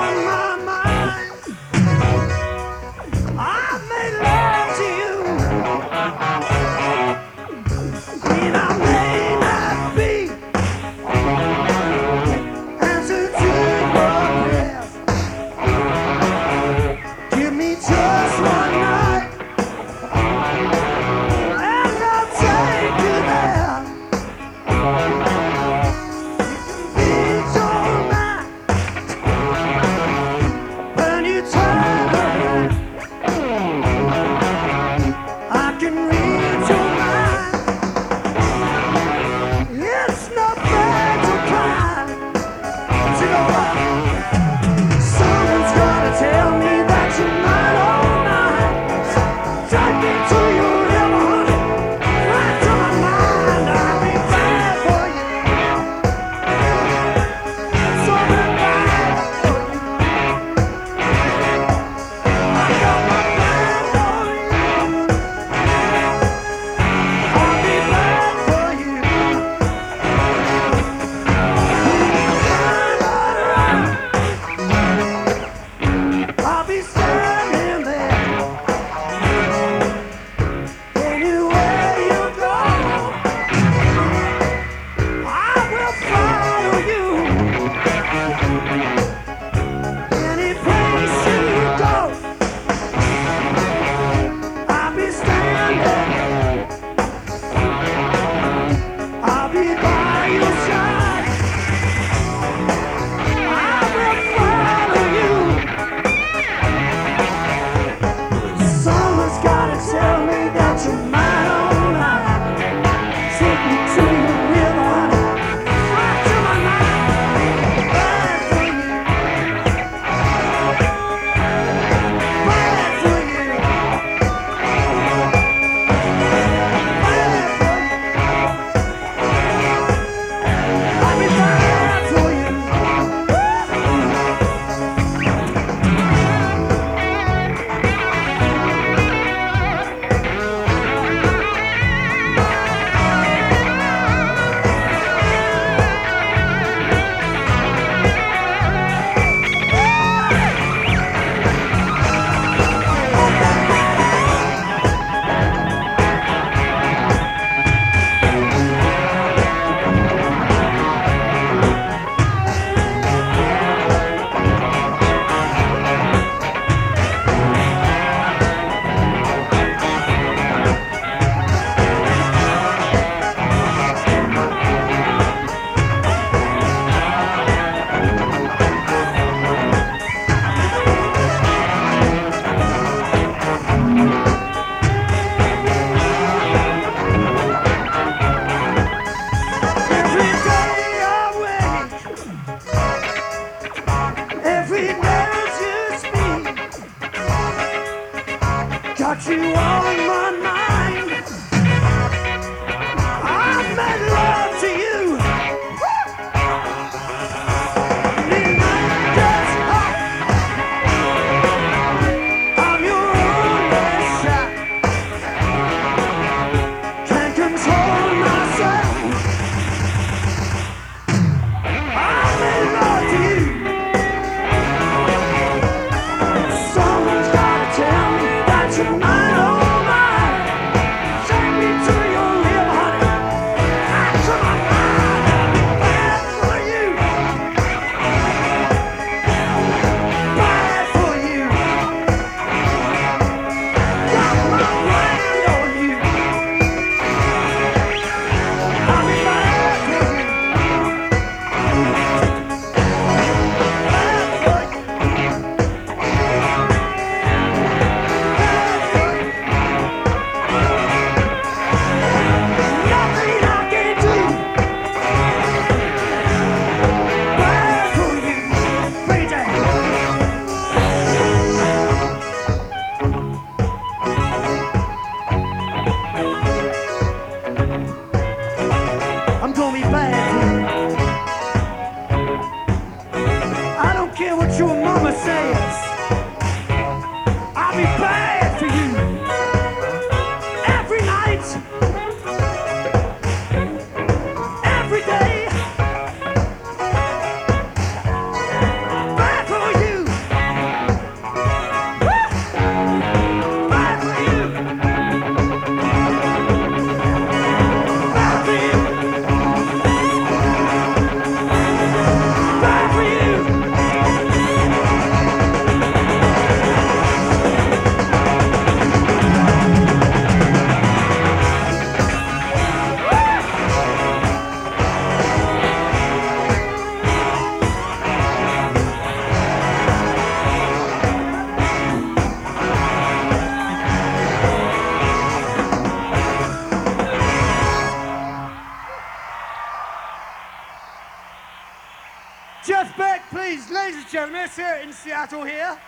on my got you on anseias. Please, ladies and gentlemen, let's hear it in Seattle here.